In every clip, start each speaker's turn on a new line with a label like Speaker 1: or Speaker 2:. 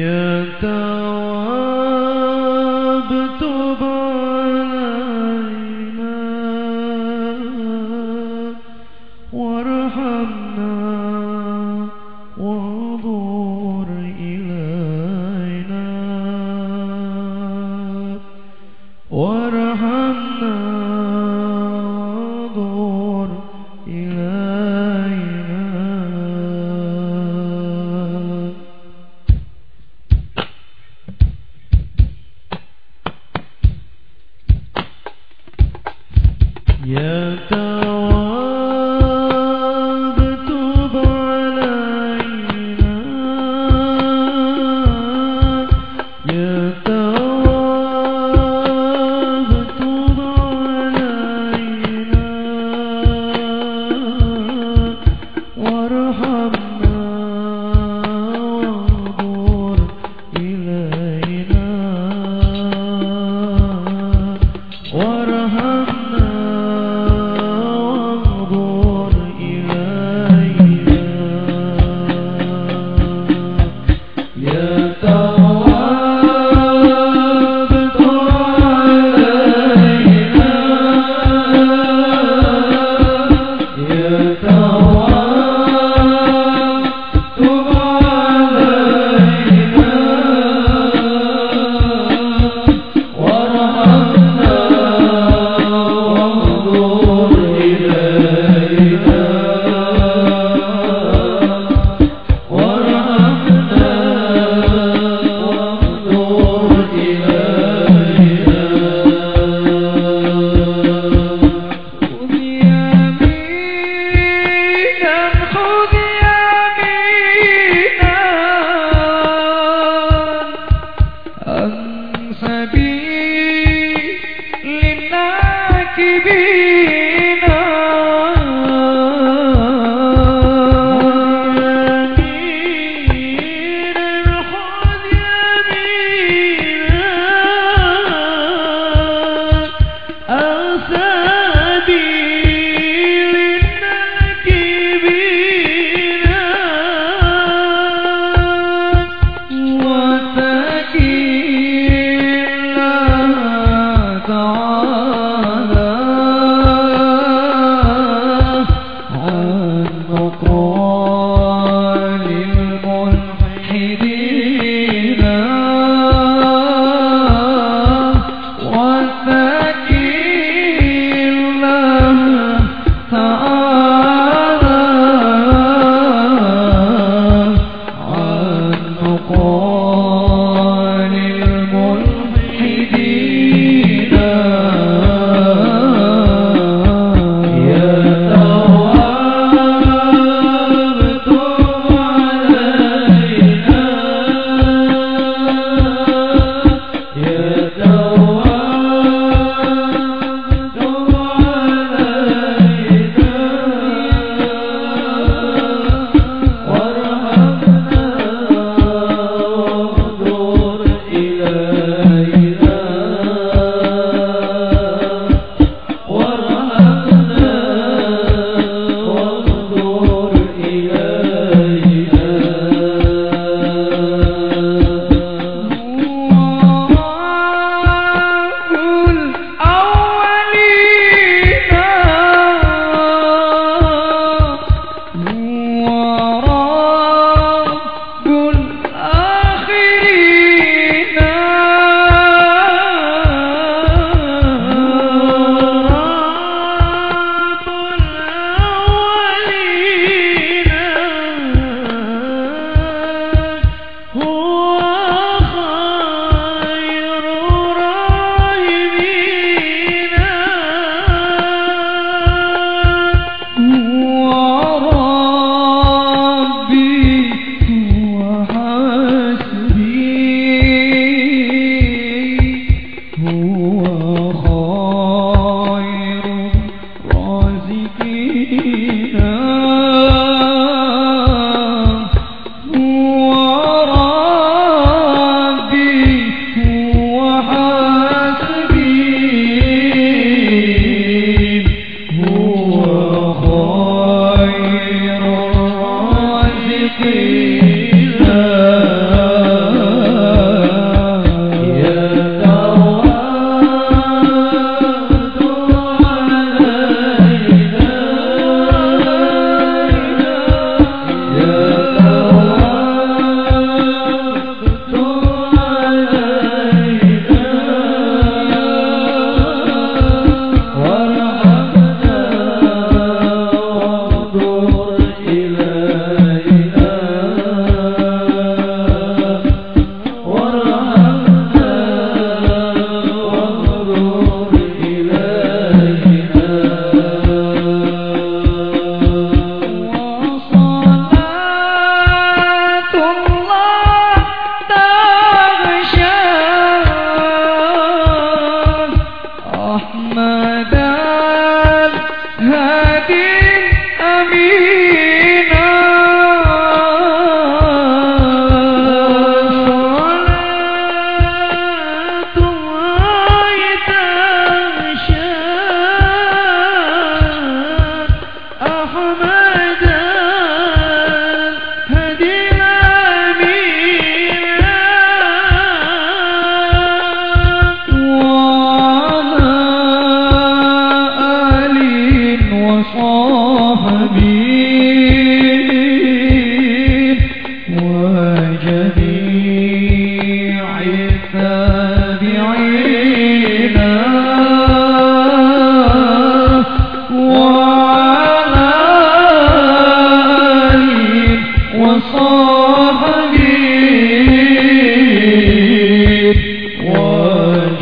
Speaker 1: Yeah. no.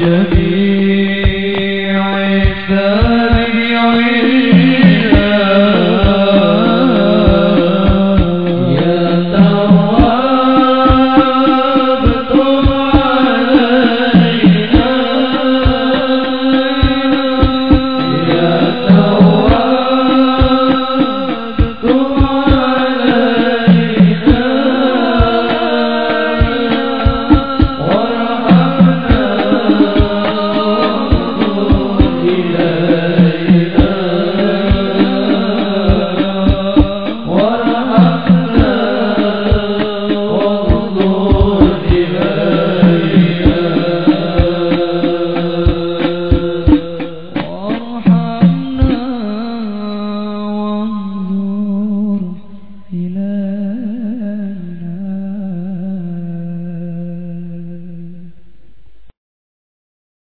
Speaker 1: Yeah.